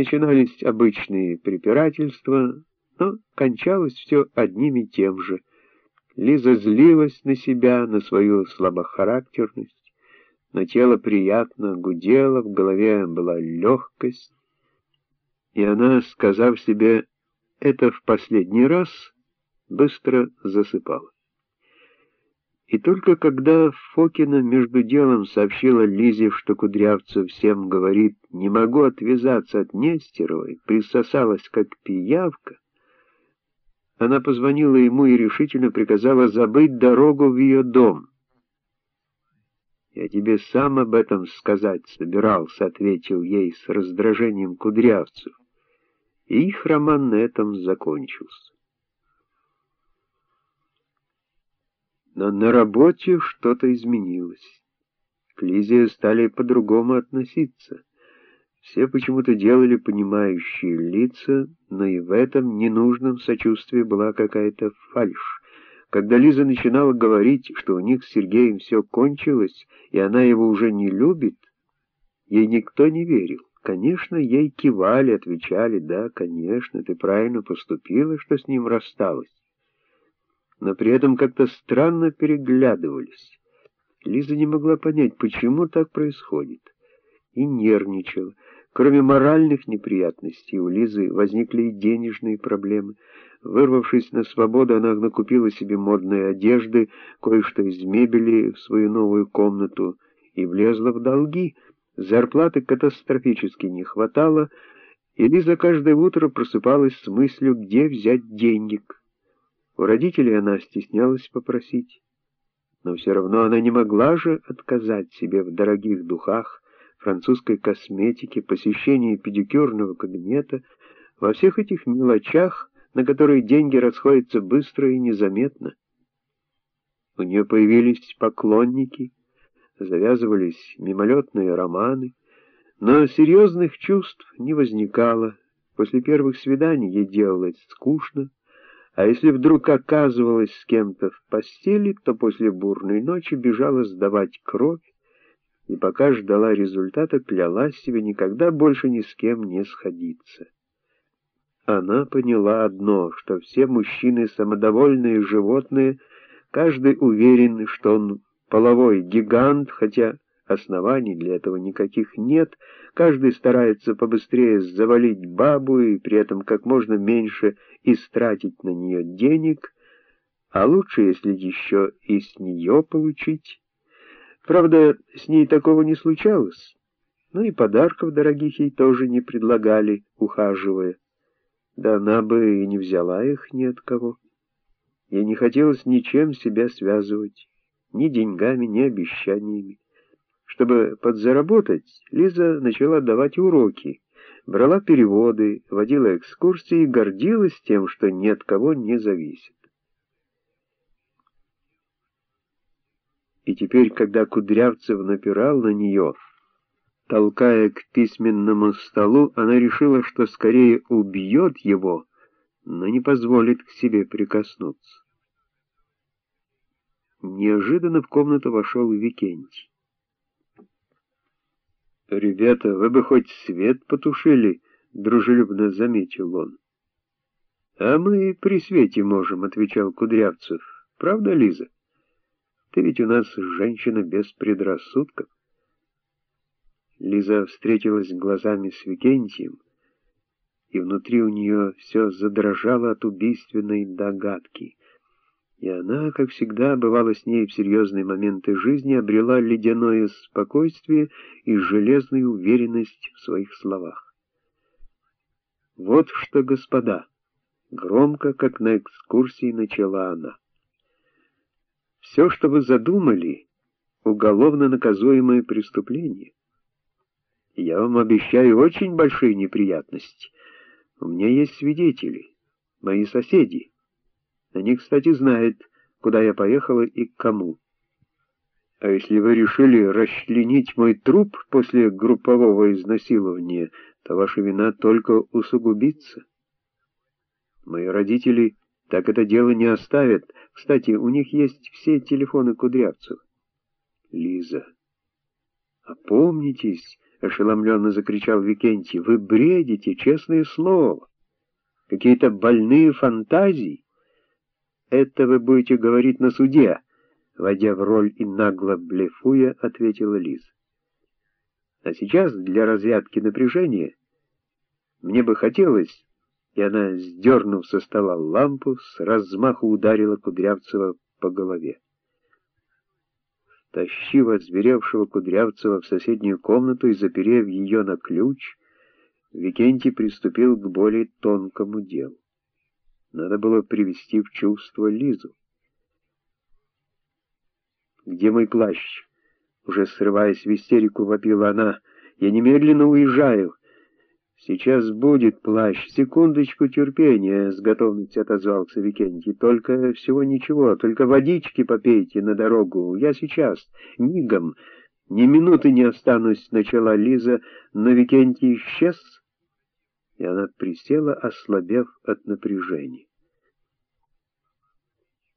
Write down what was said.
Начинались обычные препирательства, но кончалось все одним и тем же. Лиза злилась на себя, на свою слабохарактерность, но тело приятно гудело, в голове была легкость, и она, сказав себе «это в последний раз», быстро засыпала. И только когда Фокина между делом сообщила Лизе, что Кудрявцев всем говорит «не могу отвязаться от Нестеровой», присосалась как пиявка, она позвонила ему и решительно приказала забыть дорогу в ее дом. «Я тебе сам об этом сказать собирался», — ответил ей с раздражением Кудрявцев. И их роман на этом закончился. Но на работе что-то изменилось. К Лизе стали по-другому относиться. Все почему-то делали понимающие лица, но и в этом ненужном сочувствии была какая-то фальшь. Когда Лиза начинала говорить, что у них с Сергеем все кончилось, и она его уже не любит, ей никто не верил. Конечно, ей кивали, отвечали, да, конечно, ты правильно поступила, что с ним рассталась но при этом как-то странно переглядывались. Лиза не могла понять, почему так происходит, и нервничала. Кроме моральных неприятностей, у Лизы возникли и денежные проблемы. Вырвавшись на свободу, она накупила себе модной одежды, кое-что из мебели в свою новую комнату и влезла в долги. Зарплаты катастрофически не хватало, и Лиза каждое утро просыпалась с мыслью, где взять денег. У родителей она стеснялась попросить, но все равно она не могла же отказать себе в дорогих духах, французской косметике, посещении педикюрного кабинета, во всех этих мелочах, на которые деньги расходятся быстро и незаметно. У нее появились поклонники, завязывались мимолетные романы, но серьезных чувств не возникало. После первых свиданий ей делалось скучно, а если вдруг оказывалась с кем-то в постели, то после бурной ночи бежала сдавать кровь, и пока ждала результата, клялась себе никогда больше ни с кем не сходиться. Она поняла одно, что все мужчины самодовольные животные, каждый уверен, что он половой гигант, хотя оснований для этого никаких нет, каждый старается побыстрее завалить бабу и при этом как можно меньше истратить на нее денег, а лучше, если еще и с нее получить. Правда, с ней такого не случалось, но и подарков дорогих ей тоже не предлагали, ухаживая. Да она бы и не взяла их ни от кого. Ей не хотелось ничем себя связывать, ни деньгами, ни обещаниями. Чтобы подзаработать, Лиза начала давать уроки, брала переводы, водила экскурсии и гордилась тем, что ни от кого не зависит. И теперь, когда Кудрявцев напирал на нее, толкая к письменному столу, она решила, что скорее убьет его, но не позволит к себе прикоснуться. Неожиданно в комнату вошел Викентий. «Ребята, вы бы хоть свет потушили», — дружелюбно заметил он. «А мы при свете можем», — отвечал Кудрявцев. «Правда, Лиза? Ты ведь у нас женщина без предрассудков». Лиза встретилась глазами с Викентием, и внутри у нее все задрожало от убийственной догадки — и она, как всегда, бывала с ней в серьезные моменты жизни, обрела ледяное спокойствие и железную уверенность в своих словах. «Вот что, господа!» — громко, как на экскурсии, начала она. «Все, что вы задумали, — уголовно наказуемое преступление. Я вам обещаю очень большие неприятности. У меня есть свидетели, мои соседи». Они, кстати, знают, куда я поехала и к кому. А если вы решили расчленить мой труп после группового изнасилования, то ваша вина только усугубится. Мои родители так это дело не оставят. Кстати, у них есть все телефоны кудрявцев. Лиза, опомнитесь, — ошеломленно закричал Викентий. «Вы бредите, честное слово! Какие-то больные фантазии! Это вы будете говорить на суде!» Войдя в роль и нагло блефуя, ответила Лиза. «А сейчас для разрядки напряжения мне бы хотелось...» И она, сдернув со стола лампу, с размаху ударила Кудрявцева по голове. Тащив озверевшего Кудрявцева в соседнюю комнату и заперев ее на ключ, Викентий приступил к более тонкому делу. Надо было привести в чувство Лизу. «Где мой плащ?» Уже срываясь в истерику, вопила она. «Я немедленно уезжаю!» «Сейчас будет плащ. Секундочку терпения», — с готовностью отозвался Викентий. «Только всего ничего, только водички попейте на дорогу. Я сейчас, мигом. Ни минуты не останусь», — начала Лиза, но Викентий исчез, и она присела, ослабев от напряжения.